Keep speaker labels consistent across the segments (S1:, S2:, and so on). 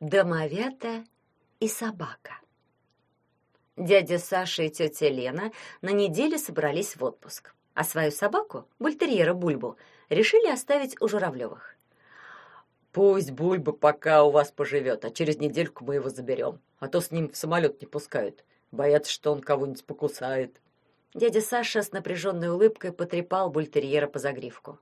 S1: Домовята и собака. Дядя Саша и тетя Лена на неделю собрались в отпуск, а свою собаку, бультерьера Бульбу, решили оставить у Журавлевых.
S2: «Пусть Бульба пока у вас поживет, а через недельку мы его заберем, а то с ним в самолет не пускают. Боятся, что он кого-нибудь покусает».
S1: Дядя Саша с напряженной улыбкой потрепал бультерьера по загривку.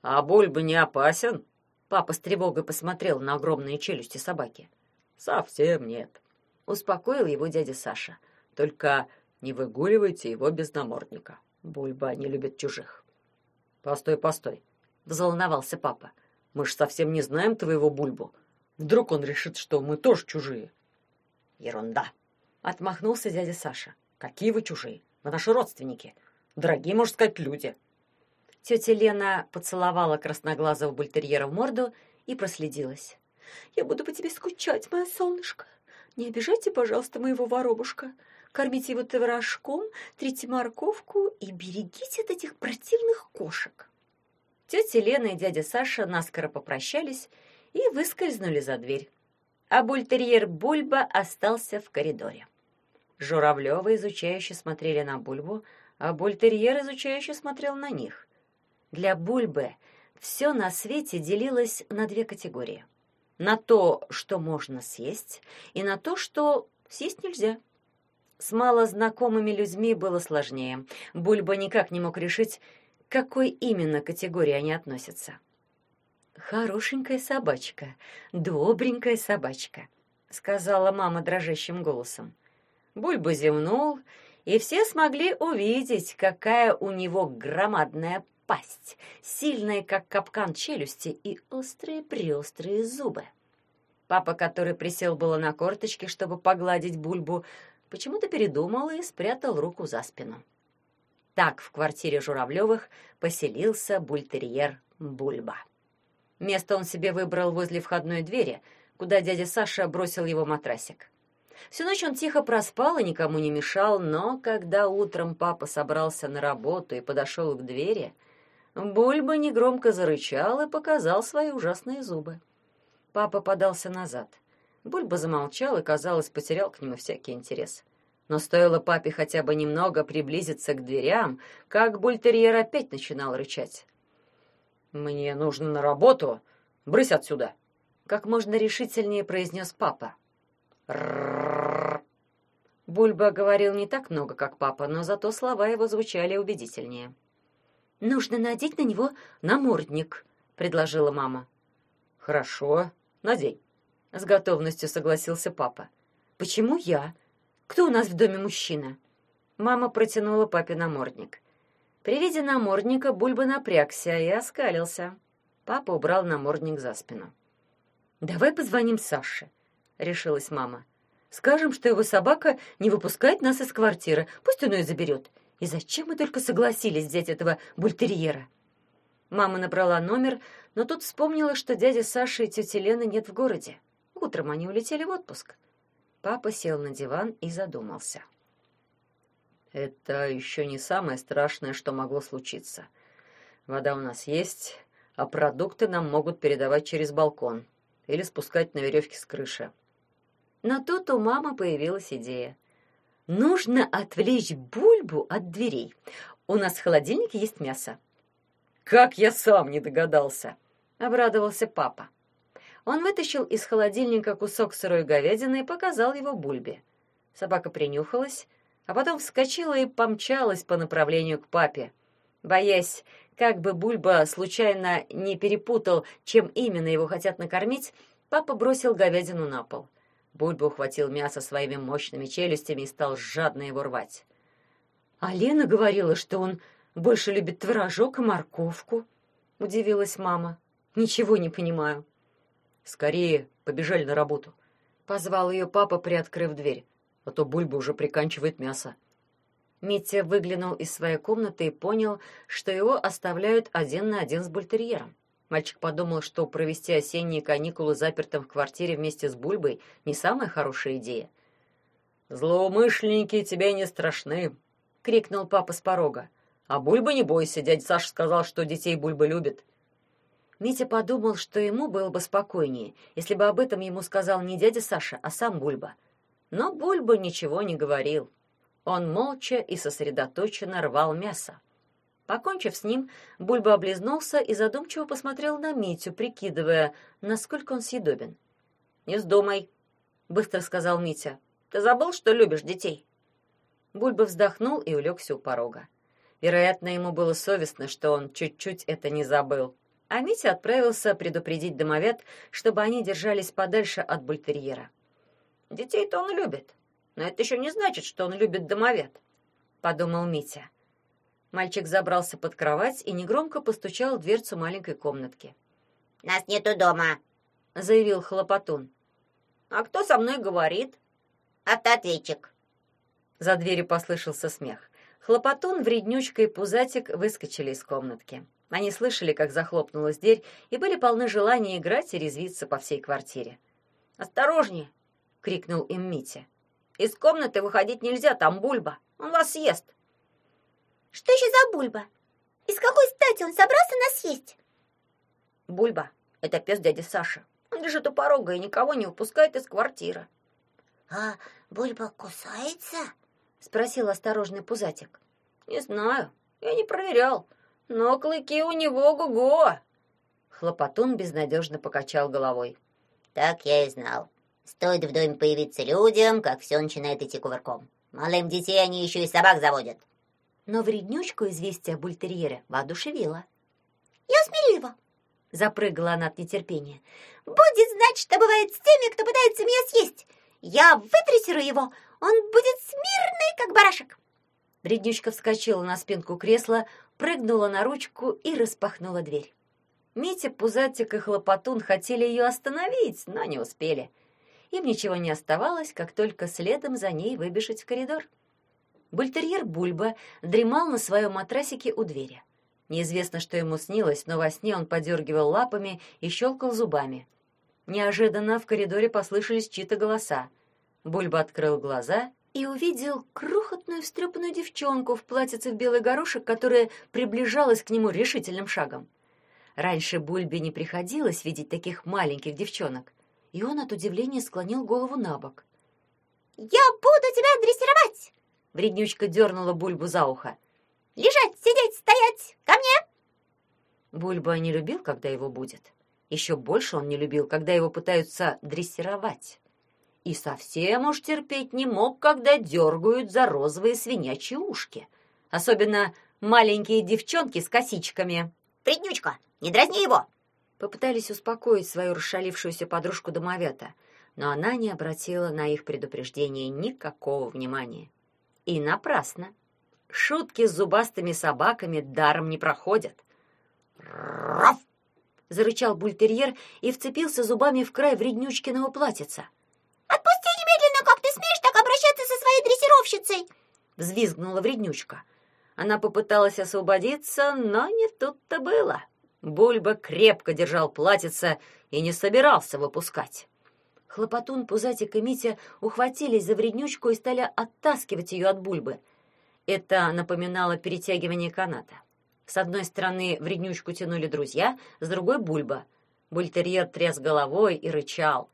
S2: «А Бульба не опасен?»
S1: Папа с тревогой посмотрел на огромные челюсти собаки.
S2: «Совсем нет», —
S1: успокоил его дядя Саша.
S2: «Только не выгуливайте его без намордника. Бульба не любит чужих». «Постой, постой», — взволновался папа. «Мы ж совсем не знаем твоего Бульбу. Вдруг он решит, что мы тоже чужие».
S1: «Ерунда», — отмахнулся дядя Саша.
S2: «Какие вы чужие? Мы наши родственники. Дорогие, можно сказать, люди».
S1: Тетя Лена поцеловала красноглазого бультерьера в морду и проследилась. «Я буду по тебе скучать, моя солнышко. Не обижайте, пожалуйста, моего воробушка. Кормите его творожком, трите морковку и берегите от этих противных кошек». Тетя Лена и дядя Саша наскоро попрощались и выскользнули за дверь. А бультерьер Бульба остался в коридоре. Журавлёвы изучающе смотрели на Бульбу, а бультерьер изучающе смотрел на них. Для Бульбы все на свете делилось на две категории. На то, что можно съесть, и на то, что съесть нельзя. С малознакомыми людьми было сложнее. Бульба никак не мог решить, к какой именно категории они относятся. «Хорошенькая собачка, добренькая собачка», — сказала мама дрожащим голосом. Бульба зевнул, и все смогли увидеть, какая у него громадная пасть, сильные, как капкан челюсти, и острые-преострые зубы. Папа, который присел было на корточки, чтобы погладить Бульбу, почему-то передумал и спрятал руку за спину. Так в квартире Журавлевых поселился бультерьер Бульба. Место он себе выбрал возле входной двери, куда дядя Саша бросил его матрасик. Всю ночь он тихо проспал и никому не мешал, но когда утром папа собрался на работу и подошел к двери, Бульба негромко зарычал и показал свои ужасные зубы. Папа подался назад. Бульба замолчал и, казалось, потерял к нему всякий интерес. Но стоило папе хотя бы немного приблизиться к дверям, как бультерьер опять начинал рычать.
S2: «Мне нужно на работу. Брысь отсюда!»
S1: Как можно решительнее произнес папа. Бульба говорил не так много, как папа, но зато слова его звучали убедительнее. «Нужно надеть на него намордник», — предложила мама.
S2: «Хорошо, надень», — с готовностью согласился папа.
S1: «Почему я? Кто у нас в доме мужчина?» Мама протянула папе намордник. При виде намордника Бульба напрягся и оскалился. Папа убрал намордник за спину. «Давай позвоним Саше», — решилась мама. «Скажем, что его собака не выпускает нас из квартиры. Пусть он ее заберет. И зачем мы только согласились взять этого бультерьера? Мама набрала номер, но тут вспомнила, что дядя Саша и тетя Лена нет в городе. Утром они улетели в отпуск. Папа сел на диван и задумался.
S2: Это еще не самое страшное, что могло случиться. Вода у нас есть, а продукты нам могут передавать через балкон или спускать на веревке с крыши.
S1: Но тут у мамы появилась идея. Нужно отвлечь Бульбу от дверей. У нас в холодильнике есть мясо.
S2: Как я сам не догадался,
S1: обрадовался папа. Он вытащил из холодильника кусок сырой говядины и показал его Бульбе. Собака принюхалась, а потом вскочила и помчалась по направлению к папе. Боясь, как бы Бульба случайно не перепутал, чем именно его хотят накормить, папа бросил говядину на пол. Бульба ухватил мясо своими мощными челюстями и стал жадно его рвать. «А Лена говорила, что он больше любит творожок и морковку», — удивилась мама. «Ничего не понимаю».
S2: «Скорее побежали на работу», —
S1: позвал ее папа, приоткрыв дверь.
S2: «А то Бульба уже приканчивает мясо».
S1: Митя выглянул из своей комнаты и понял, что его оставляют один на один с бультерьером. Мальчик подумал, что провести осенние каникулы запертым в квартире вместе с Бульбой не самая хорошая идея.
S2: «Злоумышленники тебе не страшны!» — крикнул папа с порога. «А Бульба не бойся, дядя Саша сказал, что детей Бульба любит».
S1: Митя подумал, что ему было бы спокойнее, если бы об этом ему сказал не дядя Саша, а сам Бульба. Но Бульба ничего не говорил. Он молча и сосредоточенно рвал мясо. Покончив с ним, Бульба облизнулся и задумчиво посмотрел на Митю, прикидывая, насколько он съедобен. «Не вздумай», — быстро сказал Митя. «Ты забыл, что любишь детей?» Бульба вздохнул и улегся у порога. Вероятно, ему было совестно, что он чуть-чуть это не забыл. А Митя отправился предупредить домовят, чтобы они держались подальше от бультерьера. «Детей-то он любит, но это еще не значит, что он любит домовят», — подумал Митя. Мальчик забрался под кровать и негромко постучал в дверцу маленькой комнатки.
S3: «Нас нету дома», —
S1: заявил Хлопотун. «А кто со мной говорит?»
S3: «Автоответчик».
S1: За дверью послышался смех. Хлопотун, вреднючка и пузатик выскочили из комнатки. Они слышали, как захлопнулась дверь, и были полны желания играть и резвиться по всей квартире.
S2: «Осторожнее!» — крикнул им Митя. «Из комнаты выходить нельзя, там Бульба. Он вас съест!»
S3: «Что еще за Бульба? Из какой стати он собрался нас съесть?»
S2: «Бульба — это пес дяди Саши. Он лежит у порога и никого не выпускает из квартиры».
S3: «А Бульба кусается?»
S1: спросил осторожный пузатик.
S2: Не знаю, я не проверял, но клыки у него го-го.
S1: Хлопотун безнадежно покачал головой.
S3: Так я и знал. Стоит в доме появиться людям, как все начинает идти кувырком. Малым детей они еще и собак заводят.
S1: Но вреднючку известие о бультерьере воодушевило.
S3: «Я смелива!»
S1: — запрыгала она от нетерпения.
S3: «Будет знать, что бывает с теми, кто пытается меня съесть! Я выдрессирую его, он будет смирный, как барашек.
S1: Бреднючка вскочила на спинку кресла, прыгнула на ручку и распахнула дверь. Митя, Пузатик и Хлопотун хотели ее остановить, но не успели. Им ничего не оставалось, как только следом за ней выбежать в коридор. Бультерьер Бульба дремал на своем матрасике у двери. Неизвестно, что ему снилось, но во сне он подергивал лапами и щелкал зубами. Неожиданно в коридоре послышались чьи-то голоса. Бульба открыл глаза и увидел крохотную встрепанную девчонку в платьице в белый горошек, которая приближалась к нему решительным шагом. Раньше Бульбе не приходилось видеть таких маленьких девчонок, и он от удивления склонил голову на бок.
S3: «Я буду тебя дрессировать!»
S1: Вреднючка дернула Бульбу за ухо.
S3: «Лежать, сидеть, стоять! Ко мне!»
S1: Бульба не любил, когда его будет. Еще больше он не любил, когда его пытаются дрессировать и совсем уж терпеть не мог, когда дергают за розовые свинячьи ушки. Особенно маленькие девчонки с косичками.
S3: «Приднючка, не дразни его!»
S1: Попытались успокоить свою расшалившуюся подружку домовята, но она не обратила на их предупреждение никакого внимания. И напрасно. Шутки с зубастыми собаками даром не проходят.
S3: «Раф!»
S1: — зарычал бультерьер и вцепился зубами в край вреднючкиного платьица.
S3: Отпусти немедленно, как ты смеешь так обращаться со своей дрессировщицей!»
S1: Взвизгнула вреднючка. Она попыталась освободиться, но не тут-то было. Бульба крепко держал платьице и не собирался выпускать. Хлопотун, Пузатик и Митя ухватились за вреднючку и стали оттаскивать ее от Бульбы. Это напоминало перетягивание каната. С одной стороны вреднючку тянули друзья, с другой — Бульба. Бультерьер тряс головой и рычал.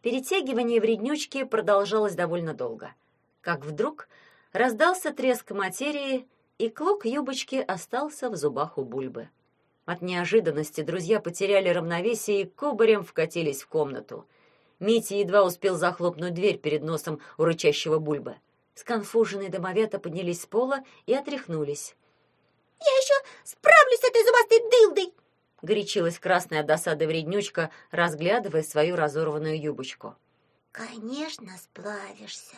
S1: Перетягивание вреднючки продолжалось довольно долго. Как вдруг раздался треск материи, и клок юбочки остался в зубах у Бульбы. От неожиданности друзья потеряли равновесие и кубарем вкатились в комнату. Митя едва успел захлопнуть дверь перед носом у рычащего Бульбы. Сконфуженные домовята поднялись с пола и отряхнулись.
S3: «Я еще справлюсь с этой зубастой дылдой!»
S1: горячилась красная от досады вреднючка, разглядывая свою разорванную юбочку.
S3: «Конечно, сплавишься.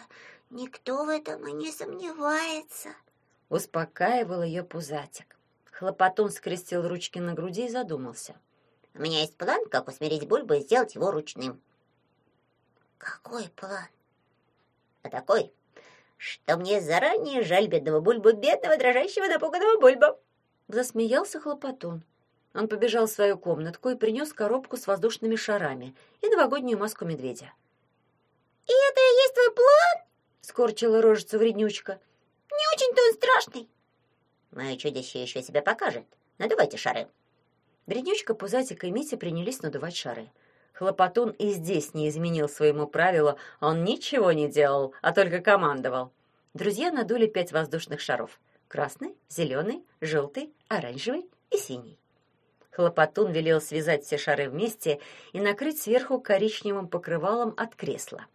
S3: Никто в этом и не сомневается», —
S1: успокаивал ее пузатик. Хлопотун скрестил ручки на груди и задумался.
S3: «У меня есть план, как усмирить Бульбу и сделать его ручным». «Какой план?» «А такой, что мне заранее жаль бедного Бульбу, бедного, дрожащего, напуганного Бульбу».
S1: Засмеялся Хлопотун. Он побежал в свою комнатку и принес коробку с воздушными шарами и новогоднюю маску медведя.
S3: «И это и есть твой план?»
S1: — скорчила рожицу вреднючка.
S3: «Не очень-то он страшный». «Мое чудище еще себя покажет. Надувайте шары».
S1: Дренючка, Пузатик и Митя принялись надувать шары. Хлопотун и здесь не изменил своему правилу, он ничего не делал, а только командовал. Друзья надули пять воздушных шаров. Красный, зеленый, желтый, оранжевый и синий. Хлопотун велел связать все шары вместе и накрыть сверху коричневым покрывалом от кресла.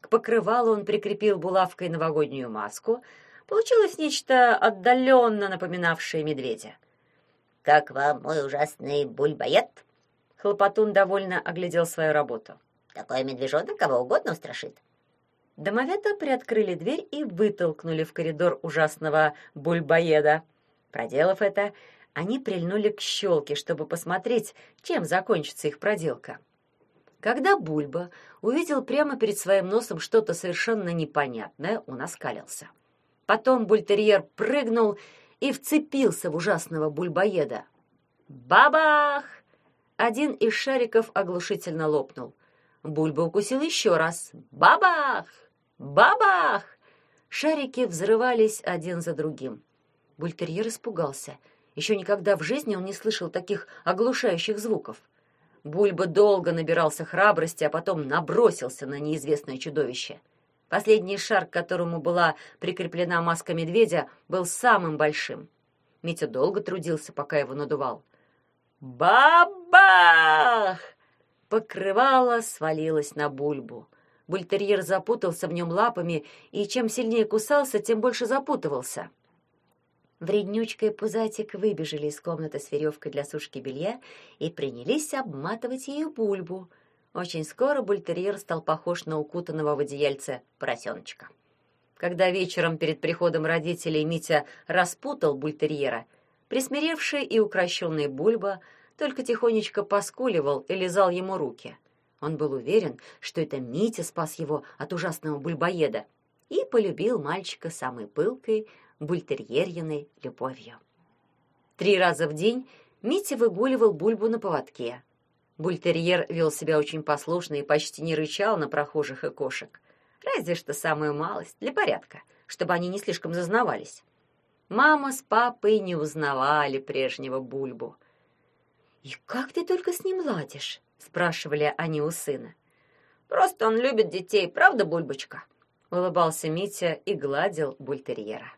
S1: К покрывалу он прикрепил булавкой новогоднюю маску. Получилось нечто отдаленно напоминавшее медведя.
S3: «Как вам мой ужасный бульбоед?»
S1: Хлопотун довольно оглядел свою работу.
S3: «Такой медвежонок кого угодно устрашит».
S1: Домовята приоткрыли дверь и вытолкнули в коридор ужасного бульбоеда. Проделав это, они прильнули к щелке, чтобы посмотреть, чем закончится их проделка. Когда Бульба увидел прямо перед своим носом что-то совершенно непонятное, он оскалился. Потом бультерьер прыгнул и вцепился в ужасного бульбоеда. Бабах! Один из шариков оглушительно лопнул. Бульба укусил еще раз. Бабах! Бабах! Шарики взрывались один за другим. Бультерьер испугался. Еще никогда в жизни он не слышал таких оглушающих звуков. Бульба долго набирался храбрости, а потом набросился на неизвестное чудовище. Последний шар, к которому была прикреплена маска медведя, был самым большим. Митя долго трудился, пока его надувал. Бабах! Покрывало свалилось на бульбу. Бультерьер запутался в нем лапами, и чем сильнее кусался, тем больше запутывался. Вреднючка и Пузатик выбежали из комнаты с веревкой для сушки белья и принялись обматывать ее бульбу. Очень скоро бультерьер стал похож на укутанного в одеяльце поросеночка. Когда вечером перед приходом родителей Митя распутал бультерьера, присмиревший и укращенный Бульба только тихонечко поскуливал и лизал ему руки. Он был уверен, что это Митя спас его от ужасного бульбоеда и полюбил мальчика самой пылкой, бультерьерьиной любовью. Три раза в день Митя выгуливал Бульбу на поводке. Бультерьер вел себя очень послушно и почти не рычал на прохожих и кошек. Разве что самую малость, для порядка, чтобы они не слишком зазнавались. Мама с папой не узнавали прежнего Бульбу. «И как ты только с ним ладишь?» — спрашивали они у сына. «Просто он любит детей, правда, Бульбочка?» — улыбался Митя и гладил бультерьера.